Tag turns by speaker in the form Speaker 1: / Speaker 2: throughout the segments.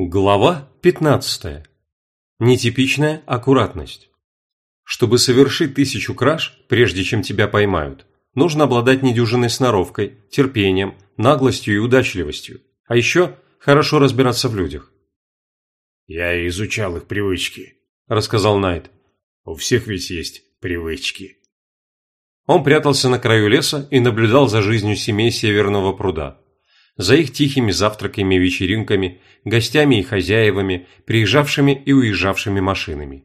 Speaker 1: Глава 15. Нетипичная аккуратность. Чтобы совершить тысячу краж, прежде чем тебя поймают, нужно обладать недюжинной сноровкой, терпением, наглостью и удачливостью, а еще хорошо разбираться в людях.
Speaker 2: «Я изучал их привычки», –
Speaker 1: рассказал Найт.
Speaker 2: «У всех ведь есть привычки».
Speaker 1: Он прятался на краю леса и наблюдал за жизнью семей Северного пруда за их тихими завтраками вечеринками, гостями и хозяевами, приезжавшими и уезжавшими машинами.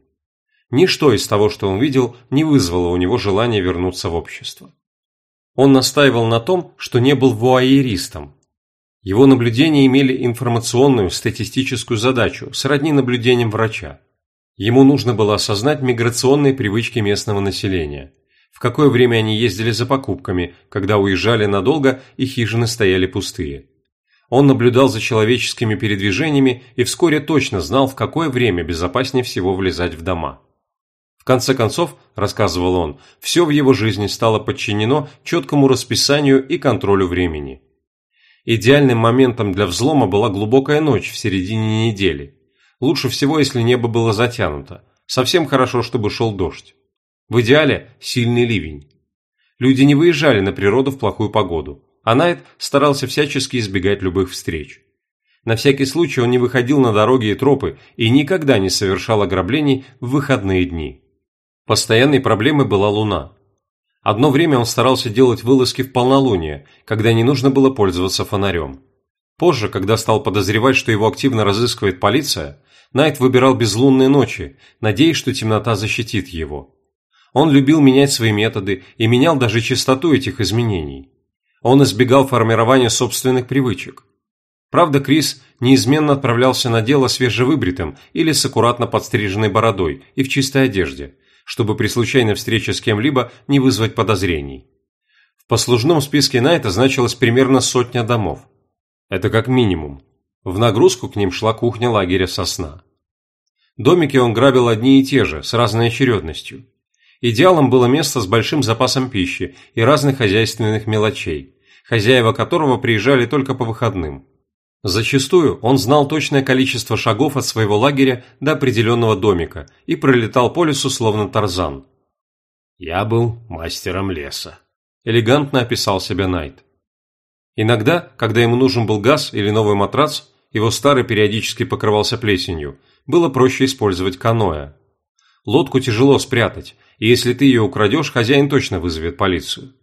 Speaker 1: Ничто из того, что он видел, не вызвало у него желания вернуться в общество. Он настаивал на том, что не был вуайеристом. Его наблюдения имели информационную статистическую задачу, сродни наблюдениям врача. Ему нужно было осознать миграционные привычки местного населения – в какое время они ездили за покупками, когда уезжали надолго и хижины стояли пустые. Он наблюдал за человеческими передвижениями и вскоре точно знал, в какое время безопаснее всего влезать в дома. В конце концов, рассказывал он, все в его жизни стало подчинено четкому расписанию и контролю времени. Идеальным моментом для взлома была глубокая ночь в середине недели. Лучше всего, если небо было затянуто. Совсем хорошо, чтобы шел дождь. В идеале – сильный ливень. Люди не выезжали на природу в плохую погоду, а Найт старался всячески избегать любых встреч. На всякий случай он не выходил на дороги и тропы и никогда не совершал ограблений в выходные дни. Постоянной проблемой была луна. Одно время он старался делать вылазки в полнолуние, когда не нужно было пользоваться фонарем. Позже, когда стал подозревать, что его активно разыскивает полиция, Найт выбирал безлунные ночи, надеясь, что темнота защитит его. Он любил менять свои методы и менял даже частоту этих изменений. Он избегал формирования собственных привычек. Правда, Крис неизменно отправлялся на дело свежевыбритым или с аккуратно подстриженной бородой и в чистой одежде, чтобы при случайной встрече с кем-либо не вызвать подозрений. В послужном списке Найта значилось примерно сотня домов. Это как минимум. В нагрузку к ним шла кухня лагеря «Сосна». Домики он грабил одни и те же, с разной очередностью. Идеалом было место с большим запасом пищи и разных хозяйственных мелочей, хозяева которого приезжали только по выходным. Зачастую он знал точное количество шагов от своего лагеря до определенного домика и пролетал по лесу словно тарзан.
Speaker 2: «Я был мастером леса», –
Speaker 1: элегантно описал себя Найт. Иногда, когда ему нужен был газ или новый матрац, его старый периодически покрывался плесенью, было проще использовать каноэ. Лодку тяжело спрятать, и если ты ее украдешь, хозяин точно вызовет полицию.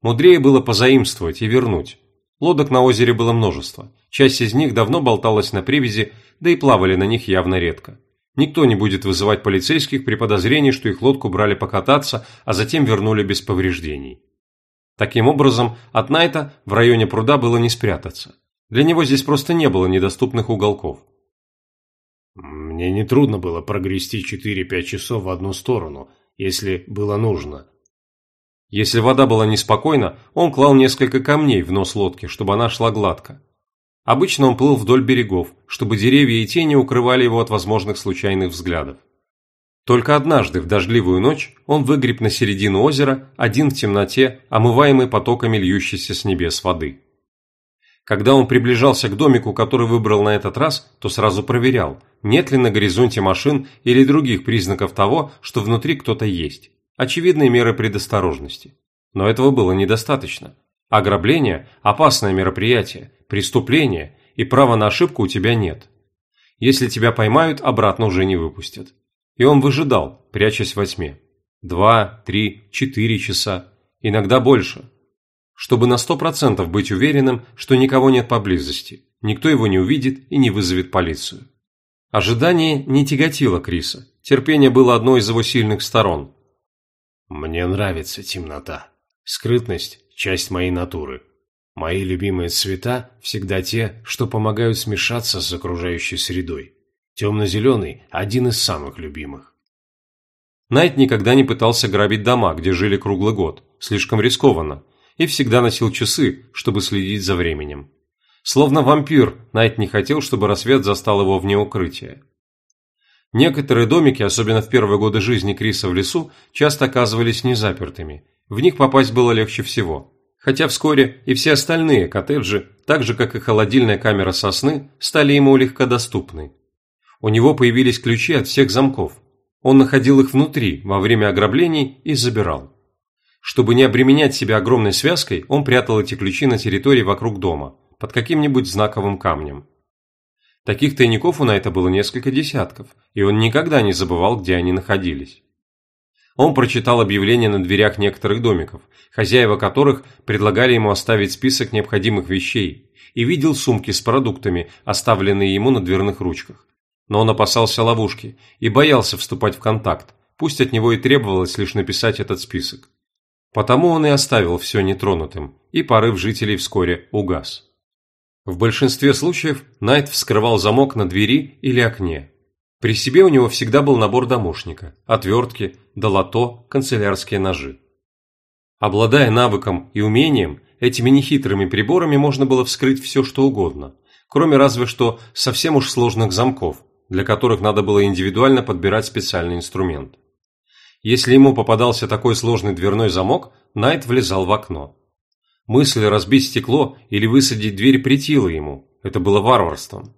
Speaker 1: Мудрее было позаимствовать и вернуть. Лодок на озере было множество. Часть из них давно болталась на привязи, да и плавали на них явно редко. Никто не будет вызывать полицейских при подозрении, что их лодку брали покататься, а затем вернули без повреждений. Таким образом, от Найта в районе пруда было не спрятаться. Для него здесь просто не было недоступных уголков.
Speaker 2: Мне нетрудно было прогрести 4-5 часов в одну сторону, если было нужно.
Speaker 1: Если вода была неспокойна, он клал несколько камней в нос лодки, чтобы она шла гладко. Обычно он плыл вдоль берегов, чтобы деревья и тени укрывали его от возможных случайных взглядов. Только однажды, в дождливую ночь, он выгреб на середину озера, один в темноте, омываемый потоками льющейся с небес воды. Когда он приближался к домику, который выбрал на этот раз, то сразу проверял, нет ли на горизонте машин или других признаков того, что внутри кто-то есть. Очевидные меры предосторожности. Но этого было недостаточно. Ограбление – опасное мероприятие, преступление, и права на ошибку у тебя нет. Если тебя поймают, обратно уже не выпустят. И он выжидал, прячась во тьме. Два, три, четыре часа, иногда больше – чтобы на сто процентов быть уверенным, что никого нет поблизости, никто его не увидит и не вызовет полицию. Ожидание не тяготило Криса, терпение было одной из его сильных сторон.
Speaker 2: «Мне нравится темнота. Скрытность – часть моей натуры. Мои любимые цвета всегда те, что помогают смешаться с окружающей средой. Темно-зеленый – один из самых любимых.
Speaker 1: Найт никогда не пытался грабить дома, где жили круглый год. Слишком рискованно и всегда носил часы, чтобы следить за временем. Словно вампир, Найт не хотел, чтобы рассвет застал его вне укрытия. Некоторые домики, особенно в первые годы жизни Криса в лесу, часто оказывались незапертыми. В них попасть было легче всего. хотя вскоре и все остальные коттеджи, так же как и холодильная камера сосны, стали ему легкодоступны. У него появились ключи от всех замков. Он находил их внутри во время ограблений и забирал. Чтобы не обременять себя огромной связкой, он прятал эти ключи на территории вокруг дома, под каким-нибудь знаковым камнем. Таких тайников у Найта было несколько десятков, и он никогда не забывал, где они находились. Он прочитал объявления на дверях некоторых домиков, хозяева которых предлагали ему оставить список необходимых вещей, и видел сумки с продуктами, оставленные ему на дверных ручках. Но он опасался ловушки и боялся вступать в контакт, пусть от него и требовалось лишь написать этот список. Потому он и оставил все нетронутым, и порыв жителей вскоре угас. В большинстве случаев Найт вскрывал замок на двери или окне, при себе у него всегда был набор домушника, отвертки, долото, канцелярские ножи. Обладая навыком и умением, этими нехитрыми приборами можно было вскрыть все, что угодно, кроме разве что совсем уж сложных замков, для которых надо было индивидуально подбирать специальный инструмент. Если ему попадался такой сложный дверной замок, Найт влезал в окно. Мысль разбить стекло или высадить дверь претила ему, это было варварством.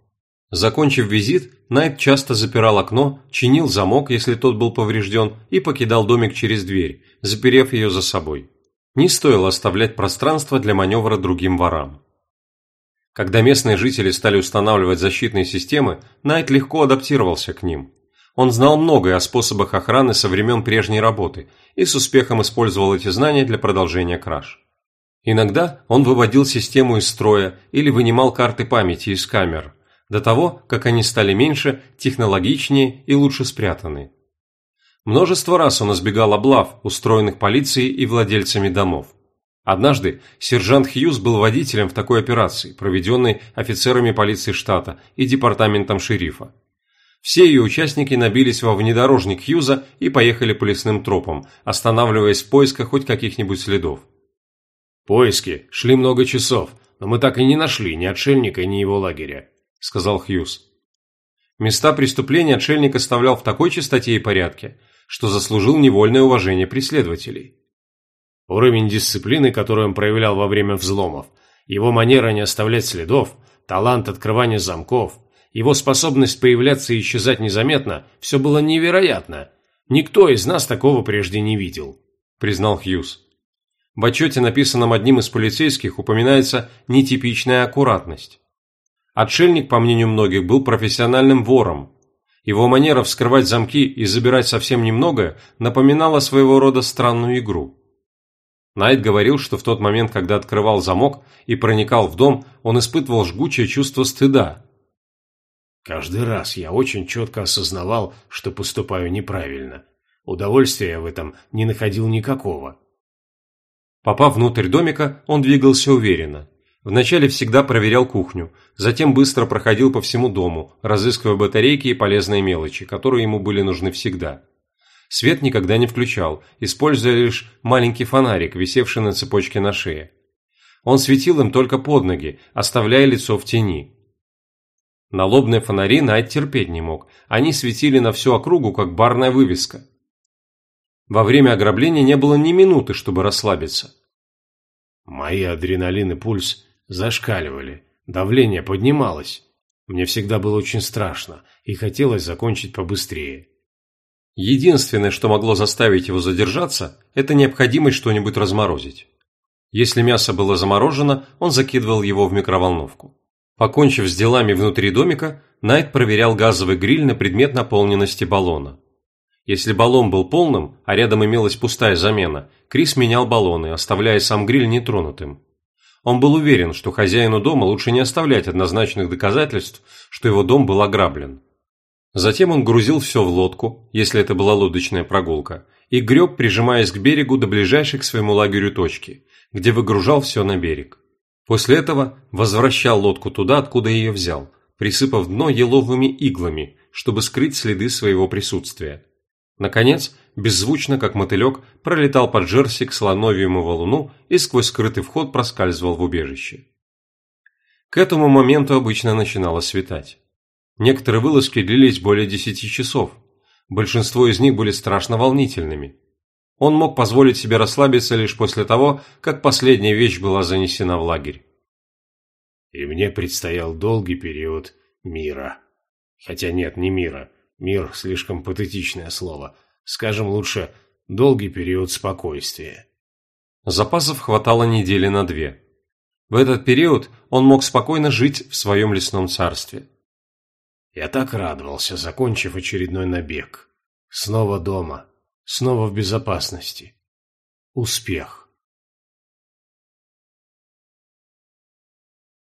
Speaker 1: Закончив визит, Найт часто запирал окно, чинил замок, если тот был поврежден, и покидал домик через дверь, заперев ее за собой. Не стоило оставлять пространство для маневра другим ворам. Когда местные жители стали устанавливать защитные системы, Найт легко адаптировался к ним. Он знал многое о способах охраны со времен прежней работы и с успехом использовал эти знания для продолжения краж. Иногда он выводил систему из строя или вынимал карты памяти из камер – до того, как они стали меньше, технологичнее и лучше спрятаны. Множество раз он избегал облав, устроенных полицией и владельцами домов. Однажды сержант Хьюз был водителем в такой операции, проведенной офицерами полиции штата и департаментом шерифа. Все ее участники набились во внедорожник Хьюза и поехали по лесным тропам, останавливаясь в поисках хоть каких-нибудь следов.
Speaker 2: Поиски шли много часов, но мы так и не нашли ни отшельника, ни его лагеря. – сказал Хьюз.
Speaker 1: Места преступления отшельник оставлял в такой чистоте и порядке, что заслужил невольное уважение преследователей.
Speaker 2: Уровень дисциплины, который он проявлял во время взломов, его манера не оставлять следов, талант открывания замков, его способность появляться и исчезать незаметно – все было невероятно. Никто из нас такого прежде не видел, признал Хьюз.
Speaker 1: В отчете, написанном одним из полицейских, упоминается нетипичная аккуратность. Отшельник, по мнению многих, был профессиональным вором. Его манера вскрывать замки и забирать совсем немного напоминала своего рода странную игру. Найт говорил, что в тот момент, когда открывал замок и проникал в дом, он испытывал жгучее чувство стыда.
Speaker 2: «Каждый раз я очень четко осознавал, что поступаю неправильно. Удовольствия в этом не находил никакого».
Speaker 1: Попав внутрь домика, он двигался уверенно. Вначале всегда проверял кухню, затем быстро проходил по всему дому, разыскивая батарейки и полезные мелочи, которые ему были нужны всегда. Свет никогда не включал, используя лишь маленький фонарик, висевший на цепочке на шее. Он светил им только под ноги, оставляя лицо в тени. Налобные фонари Найт терпеть не мог, они светили на всю округу, как барная вывеска. Во время ограбления не было ни минуты, чтобы расслабиться.
Speaker 2: Мои адреналин и пульс зашкаливали, давление поднималось. Мне всегда было очень страшно, и хотелось закончить побыстрее.
Speaker 1: Единственное, что могло заставить его задержаться, это необходимость что-нибудь разморозить. Если мясо было заморожено, он закидывал его в микроволновку. Покончив с делами внутри домика, Найт проверял газовый гриль на предмет наполненности баллона. Если баллон был полным, а рядом имелась пустая замена, Крис менял баллоны, оставляя сам гриль нетронутым. Он был уверен, что хозяину дома лучше не оставлять однозначных доказательств, что его дом был ограблен. Затем он грузил все в лодку, если это была лодочная прогулка, и греб, прижимаясь к берегу до ближайшей к своему лагерю точки, где выгружал все на берег. После этого возвращал лодку туда, откуда ее взял, присыпав дно еловыми иглами, чтобы скрыть следы своего присутствия. Наконец, беззвучно, как мотылек, пролетал под жерси к слоновьему валуну и сквозь скрытый вход проскальзывал в убежище. К этому моменту обычно начинало светать. Некоторые вылазки длились более десяти часов. Большинство из них были страшно волнительными. Он мог позволить себе расслабиться лишь после того, как последняя вещь была занесена в лагерь.
Speaker 2: И мне предстоял долгий период мира. Хотя нет, не мира. Мир – слишком патетичное слово. Скажем лучше, долгий период спокойствия.
Speaker 1: Запасов хватало недели на две. В этот период он мог спокойно жить в своем лесном царстве.
Speaker 2: Я так радовался, закончив очередной набег. Снова дома, снова в безопасности. Успех.